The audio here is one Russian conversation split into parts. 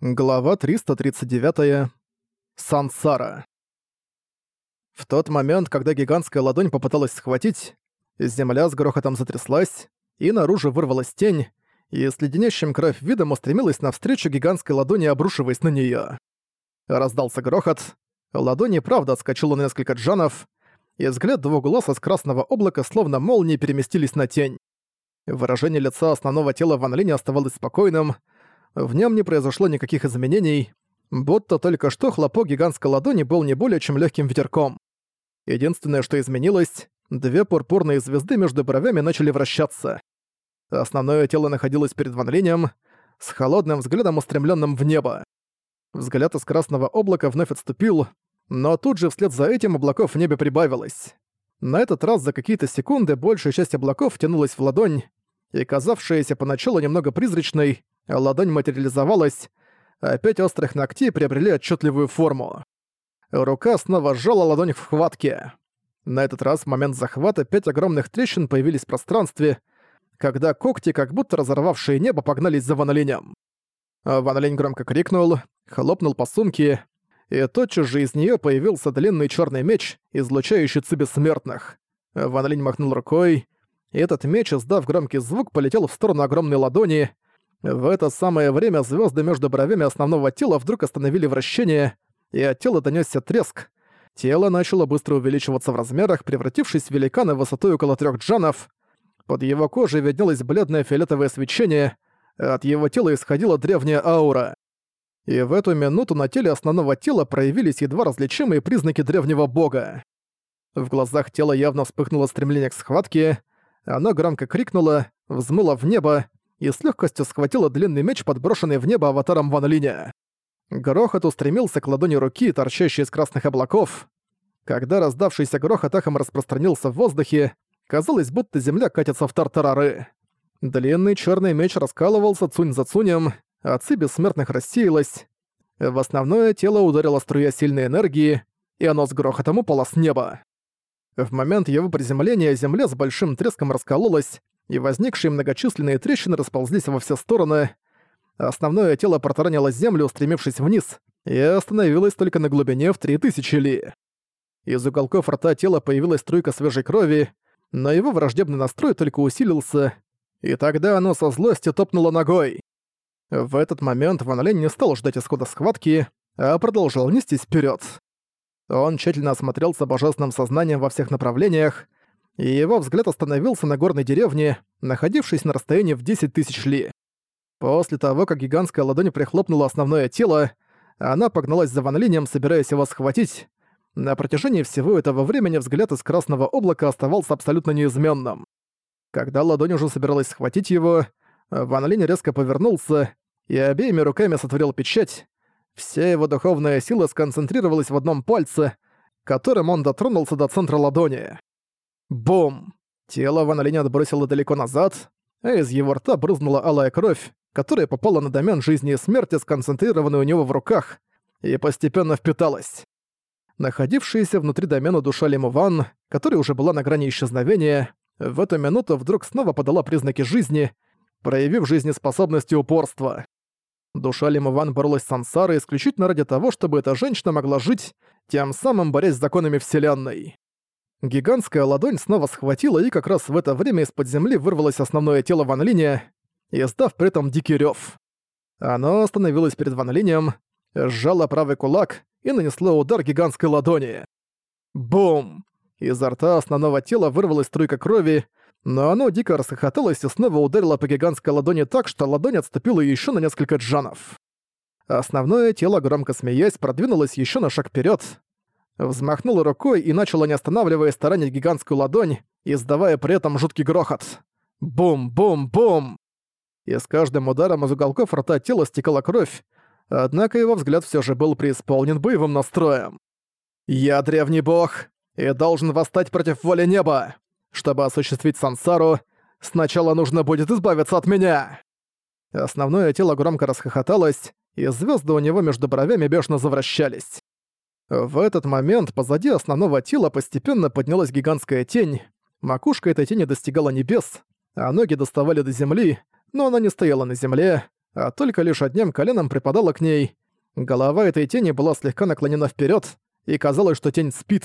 Глава 339. Сансара. В тот момент, когда гигантская ладонь попыталась схватить, земля с грохотом затряслась, и наружу вырвалась тень, и с леденящим кровь видом устремилась навстречу гигантской ладони, обрушиваясь на неё. Раздался грохот, ладонь и правда отскочила на несколько джанов, и взгляд двух глаз из красного облака словно молнии переместились на тень. Выражение лица основного тела Ван Линя оставалось спокойным, в нем не произошло никаких изменений, будто только что хлопок гигантской ладони был не более чем легким ветерком. Единственное, что изменилось, две пурпурные звезды между бровями начали вращаться. Основное тело находилось перед Ван Линем, с холодным взглядом устремленным в небо. Взгляд из красного облака вновь отступил, но тут же вслед за этим облаков в небе прибавилось. На этот раз за какие-то секунды большая часть облаков втянулась в ладонь, и казавшаяся поначалу немного призрачной, ладонь материализовалась, а пять острых ногтей приобрели отчетливую форму. Рука снова сжала ладонь в хватке. На этот раз в момент захвата пять огромных трещин появились в пространстве, когда когти, как будто разорвавшие небо, погнались за Ван Линем. Ван Линь громко крикнул, хлопнул по сумке, и тотчас же из нее появился длинный черный меч, излучающий ци бессмертных. Ван Линь махнул рукой, и этот меч, издав громкий звук, полетел в сторону огромной ладони, в это самое время звезды между бровями основного тела вдруг остановили вращение, и от тела донёсся треск. Тело начало быстро увеличиваться в размерах, превратившись в великана высотой около трех джанов. Под его кожей виднелось бледное фиолетовое свечение, от его тела исходила древняя аура. И в эту минуту на теле основного тела проявились едва различимые признаки древнего бога. В глазах тела явно вспыхнуло стремление к схватке, оно громко крикнуло, взмыло в небо и с легкостью схватила длинный меч, подброшенный в небо аватаром Ван Линя. Грохот устремился к ладони руки, торчащей из красных облаков. Когда раздавшийся грохот эхом распространился в воздухе, казалось, будто земля катится в тартарары. Длинный черный меч раскалывался цунь за цунем, а ци бессмертных рассеялась. В основное тело ударила струя сильной энергии, и оно с грохотом упало с неба. В момент его приземления земля с большим треском раскололась, и возникшие многочисленные трещины расползлись во все стороны. Основное тело протаранило землю, устремившись вниз, и остановилось только на глубине в 3000 ли. Из уголков рта тела появилась струйка свежей крови, но его враждебный настрой только усилился, и тогда оно со злостью топнуло ногой. В этот момент Ван Лень не стал ждать исхода схватки, а продолжил нестись вперед. Он тщательно осмотрелся божественным сознанием во всех направлениях, и его взгляд остановился на горной деревне, находившейся на расстоянии в 10 тысяч ли. После того, как гигантская ладонь прихлопнула основное тело, она погналась за Ван Линем, собираясь его схватить. На протяжении всего этого времени взгляд из красного облака оставался абсолютно неизменным. Когда ладонь уже собиралась схватить его, Ван Линь резко повернулся и обеими руками сотворил печать. Вся его духовная сила сконцентрировалась в одном пальце, которым он дотронулся до центра ладони. Бум! Тело Ван Линя отбросило далеко назад, а из его рта брызнула алая кровь, которая попала на домен жизни и смерти, сконцентрированный у него в руках, и постепенно впиталась. Находившаяся внутри домена душа Лиму Ван, которая уже была на грани исчезновения, в эту минуту вдруг снова подала признаки жизни, проявив жизнеспособность и упорство. Душа Лиму Ван боролась с сансарой исключительно ради того, чтобы эта женщина могла жить, тем самым борясь с законами Вселенной. Гигантская ладонь снова схватила, и как раз в это время из-под земли вырвалось основное тело Ван Линя, издав при этом дикий рёв. Оно остановилось перед Ван Линем, сжало правый кулак и нанесло удар гигантской ладони. Бум! Изо рта основного тела вырвалась струйка крови, но оно дико расхохоталось и снова ударило по гигантской ладони так, что ладонь отступила еще на несколько джанов. Основное тело, громко смеясь, продвинулось еще на шаг вперед, взмахнула рукой и начала, не останавливаясь, таранить гигантскую ладонь, издавая при этом жуткий грохот. Бум-бум-бум! И с каждым ударом из уголков рта тела стекала кровь, однако его взгляд все же был преисполнен боевым настроем. «Я древний бог и должен восстать против воли неба. Чтобы осуществить сансару, сначала нужно будет избавиться от меня!» Основное тело громко расхохоталось, и звезды у него между бровями бешено завращались. В этот момент позади основного тела постепенно поднялась гигантская тень. Макушка этой тени достигала небес, а ноги доставали до земли, но она не стояла на земле, а только лишь одним коленом припадала к ней. Голова этой тени была слегка наклонена вперед, и казалось, что тень спит.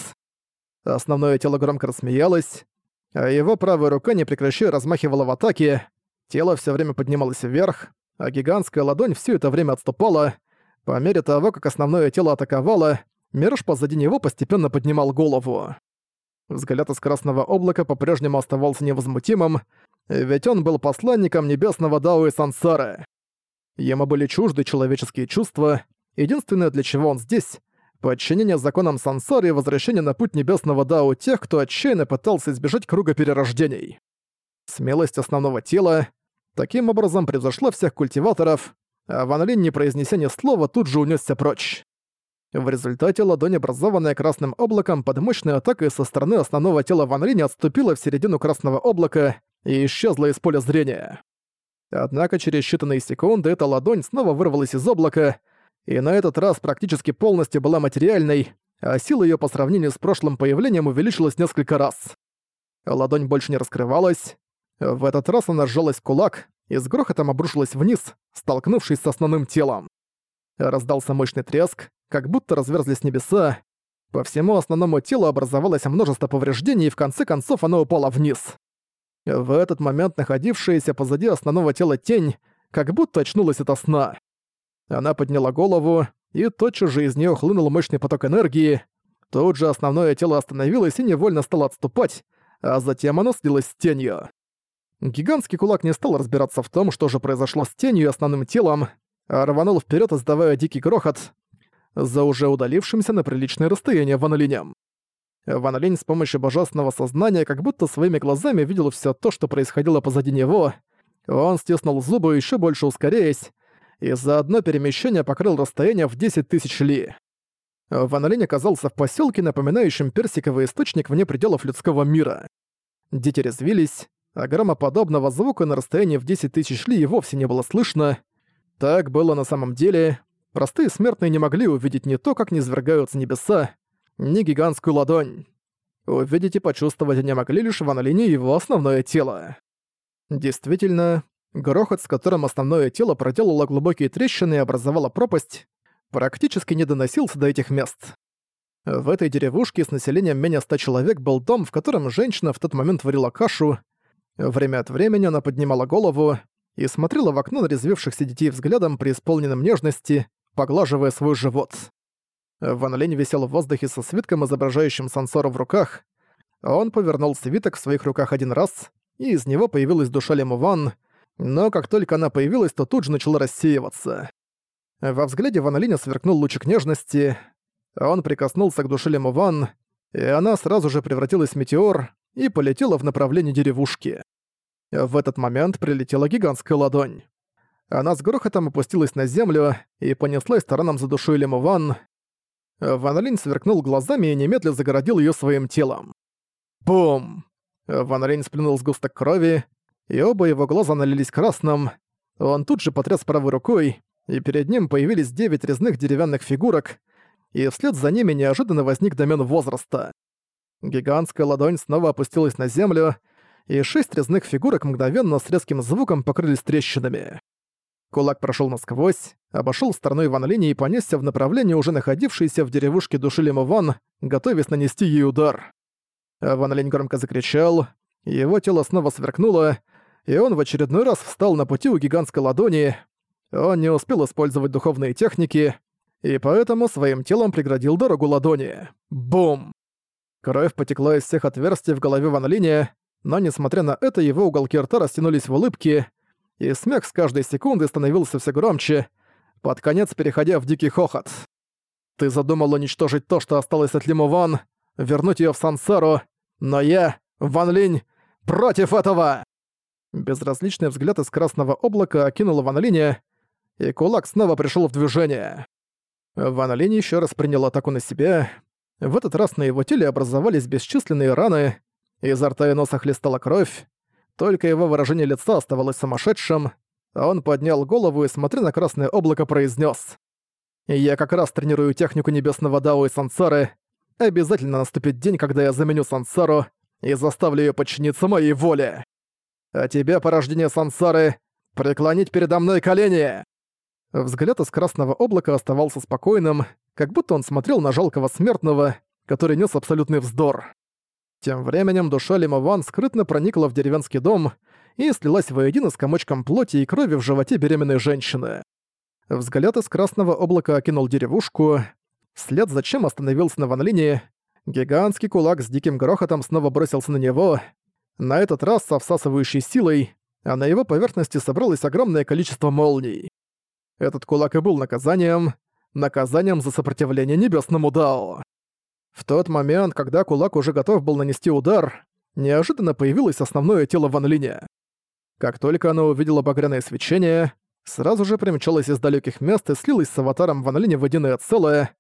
Основное тело громко рассмеялось, а его правая рука, не прекращая, размахивала в атаке. Тело все время поднималось вверх, а гигантская ладонь все это время отступала. По мере того, как основное тело атаковало, Мираж позади него постепенно поднимал голову. Взгляд из красного облака по-прежнему оставался невозмутимым, ведь он был посланником небесного Дао и Сансары. Ему были чужды человеческие чувства, единственное, для чего он здесь — подчинение законам Сансары и возвращение на путь небесного Дао тех, кто отчаянно пытался избежать круга перерождений. Смелость основного тела таким образом превзошла всех культиваторов, а Ван Линь, не произнеся ни слова, тут же унесся прочь. В результате ладонь, образованная красным облаком под мощной атакой со стороны основного тела Ван Линя отступила в середину красного облака и исчезла из поля зрения. Однако через считанные секунды эта ладонь снова вырвалась из облака, и на этот раз практически полностью была материальной, а сила ее по сравнению с прошлым появлением увеличилась несколько раз. Ладонь больше не раскрывалась. В этот раз она сжалась в кулак и с грохотом обрушилась вниз, столкнувшись с основным телом. Раздался мощный треск, как будто разверзлись небеса. По всему основному телу образовалось множество повреждений, и в конце концов оно упало вниз. В этот момент находившаяся позади основного тела тень как будто очнулась от сна. Она подняла голову, и тотчас же из нее хлынул мощный поток энергии. Тут же основное тело остановилось и невольно стало отступать, а затем оно слилось с тенью. Гигантский кулак не стал разбираться в том, что же произошло с тенью и основным телом, рванул вперед, издавая дикий грохот, за уже удалившимся на приличное расстояние Ван Линем. С помощью божественного сознания как будто своими глазами видел все то, что происходило позади него. Он стиснул зубы, еще больше ускоряясь, и за одно перемещение покрыл расстояние в 10 тысяч ли. Ван оказался в поселке, напоминающем персиковый источник вне пределов людского мира. Дети резвились, а громоподобного звука на расстоянии в 10 тысяч ли и вовсе не было слышно. Так было на самом деле, Простые смертные не могли увидеть не то, как низвергаются небеса, ни гигантскую ладонь. Увидеть и почувствовать они могли лишь в Аналине его основное тело. Действительно, грохот, с которым основное тело проделало глубокие трещины и образовало пропасть, практически не доносился до этих мест. В этой деревушке с населением менее ста человек был дом, в котором женщина в тот момент варила кашу. Время от времени она поднимала голову и смотрела в окно на резвившихся детей взглядом, преисполненным нежности, поглаживая свой живот. Ван Лень висел в воздухе со свитком, изображающим Сансору в руках. Он повернул свиток в своих руках один раз, и из него появилась душа Лему Ван, но как только она появилась, то тут же начала рассеиваться. Во взгляде Ван Линя сверкнул лучик нежности, он прикоснулся к душе Лему Ван, и она сразу же превратилась в метеор и полетела в направлении деревушки. В этот момент прилетела гигантская ладонь. Она с грохотом опустилась на землю и понеслась стороном за душой Лему Ван. Ван Линь сверкнул глазами и немедля загородил ее своим телом. Бум! Ван Линь сплюнул сгусток крови, и оба его глаза налились красным. Он тут же потряс правой рукой, и перед ним появились девять резных деревянных фигурок, и вслед за ними неожиданно возник домен возраста. Гигантская ладонь снова опустилась на землю, и шесть резных фигурок мгновенно с резким звуком покрылись трещинами. Кулак прошел насквозь, обошел стороной Ван Линь и понесся в направлении уже находившейся в деревушке души Лиму Ван, готовясь нанести ей удар. Ван Линь громко закричал, его тело снова сверкнуло, и он в очередной раз встал на пути у гигантской ладони. Он не успел использовать духовные техники, и поэтому своим телом преградил дорогу ладони. Бум! Кровь потекла из всех отверстий в голове Ван Линя, но несмотря на это его уголки рта растянулись в улыбке, и смех с каждой секунды становился все громче, под конец переходя в дикий хохот. «Ты задумал уничтожить то, что осталось от Лиму Ван, вернуть ее в Сансару, но я, Ван Линь, против этого!» Безразличный взгляд из красного облака окинул Ван Линя, и кулак снова пришел в движение. Ван Линь еще раз принял атаку на себя. В этот раз на его теле образовались бесчисленные раны, изо рта и носа хлестала кровь, только его выражение лица оставалось сумасшедшим. Он поднял голову и, смотря на красное облако, произнес: «Я как раз тренирую технику Небесного Дао и Сансары. Обязательно наступит день, когда я заменю Сансару и заставлю ее подчиниться моей воле. А тебя, порождение Сансары, «Преклонить передо мной колени!» Взгляд из красного облака оставался спокойным, как будто он смотрел на жалкого смертного, который нес абсолютный вздор. Тем временем душа Лимован скрытно проникла в деревенский дом и слилась воедино с комочком плоти и крови в животе беременной женщины. Взгляд из красного облака окинул деревушку, след зачем остановился на Ван Лине, гигантский кулак с диким грохотом снова бросился на него, на этот раз со всасывающей силой, а на его поверхности собралось огромное количество молний. Этот кулак и был наказанием, наказанием за сопротивление небесному Дао. В тот момент, когда кулак уже готов был нанести удар, неожиданно появилось основное тело Ван Линя. Как только она увидела багряное свечение, сразу же примчалась из далеких мест и слилась с аватаром Ван Линя в единое целое.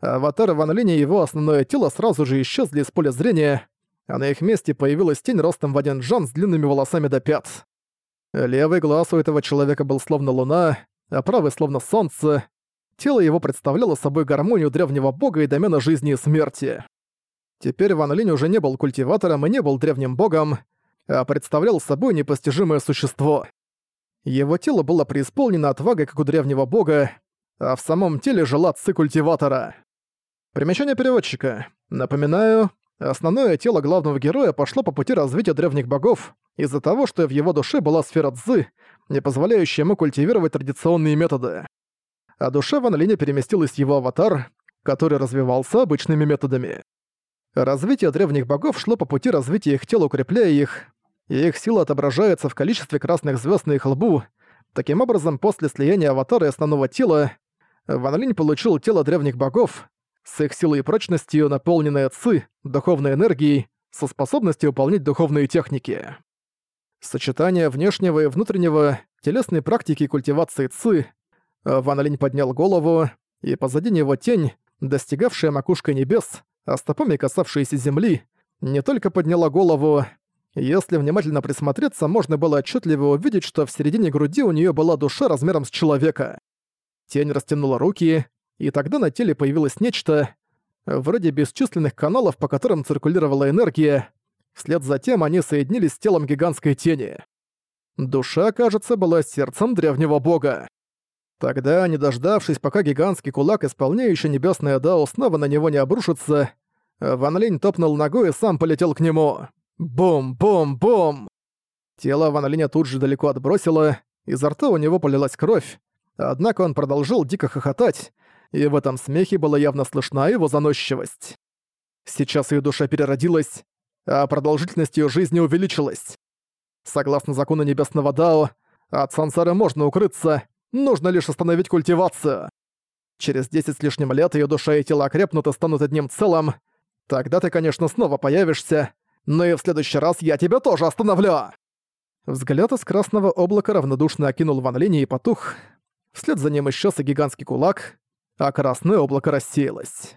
Аватар Ван Линя и его основное тело сразу же исчезли из поля зрения, а на их месте появилась тень ростом в один джан с длинными волосами до пят. Левый глаз у этого человека был словно луна, а правый словно солнце, Тело его представляло собой гармонию древнего бога и домена жизни и смерти. Теперь Ван Линь уже не был культиватором и не был древним богом, а представлял собой непостижимое существо. Его тело было преисполнено отвагой, как у древнего бога, а в самом теле жила ци культиватора. Примечание переводчика. Напоминаю, основное тело главного героя пошло по пути развития древних богов из-за того, что в его душе была сфера цзы, не позволяющая ему культивировать традиционные методы а душа Ван Линя переместилась в его аватар, который развивался обычными методами. Развитие древних богов шло по пути развития их тел, укрепляя их, и их сила отображается в количестве красных звезд на их лбу. Таким образом, после слияния аватара и основного тела, Ван Линь получил тело древних богов, с их силой и прочностью, наполненное ци, духовной энергией, со способностью выполнять духовные техники. Сочетание внешнего и внутреннего, телесной практики культивации ци, Ван Линь поднял голову, и позади него тень, достигавшая макушкой небес, а стопами касавшаяся земли, не только подняла голову. Если внимательно присмотреться, можно было отчетливо увидеть, что в середине груди у нее была душа размером с человека. Тень растянула руки, и тогда на теле появилось нечто, вроде бесчисленных каналов, по которым циркулировала энергия. Вслед за тем они соединились с телом гигантской тени. Душа, кажется, была сердцем древнего бога. Тогда, не дождавшись, пока гигантский кулак, исполняющий небесное Дао, снова на него не обрушится, Ван Линь топнул ногой и сам полетел к нему. Бум-бум-бум! Тело Ван Линя тут же далеко отбросило, изо рта у него полилась кровь, однако он продолжил дико хохотать, и в этом смехе была явно слышна его заносчивость. Сейчас ее душа переродилась, а продолжительность ее жизни увеличилась. Согласно закону Небесного Дао, от сансары можно укрыться, Нужно лишь остановить культивацию. Через 10 с лишним лет ее душа и тело окрепнут и станут одним целым. Тогда ты, конечно, снова появишься, но и в следующий раз я тебя тоже остановлю!» Взгляд из красного облака равнодушно окинул Ван Линь и потух. Вслед за ним исчез и гигантский кулак, а красное облако рассеялось.